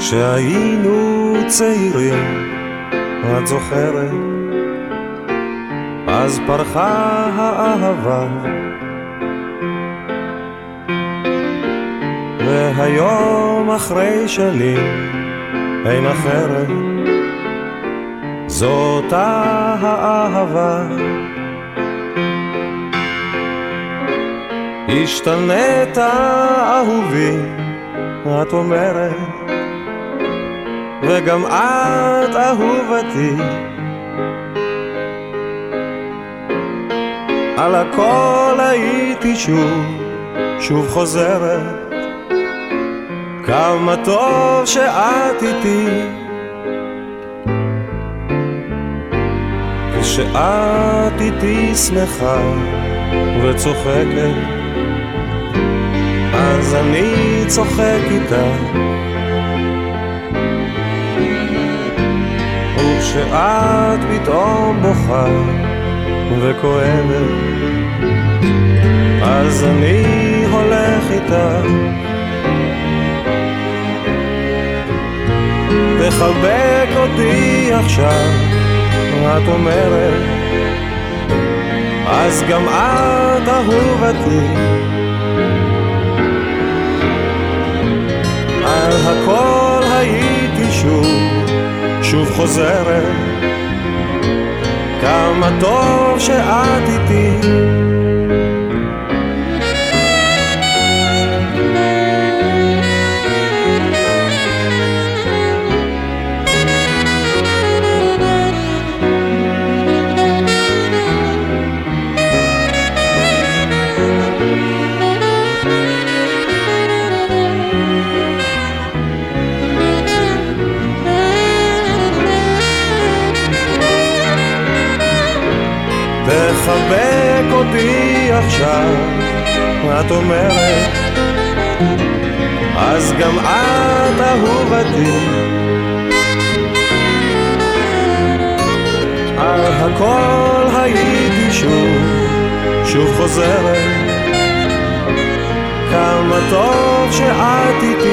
כשהיינו צעירים, את זוכרת? אז פרחה האהבה. והיום אחרי שנים אין אחרת. זאת האהבה. השתנית אהובי, את אומרת וגם את אהובתי. על הכל הייתי שוב, שוב חוזרת. כמה טוב שאת איתי. כשאת איתי שמחה וצוחקת אז אני צוחק איתה וכשאת פתאום בוכה וכואבת. אז אני הולך איתה תחבק אותי עכשיו, את אומרת, אז גם את אהובתי. שוב חוזרת, כמה טוב שאת איתי. תחבק אותי עכשיו, את אומרת, אז גם את אהובתי. על הכל הייתי שוב, שוב חוזרת, כמה טוב שאת איתי.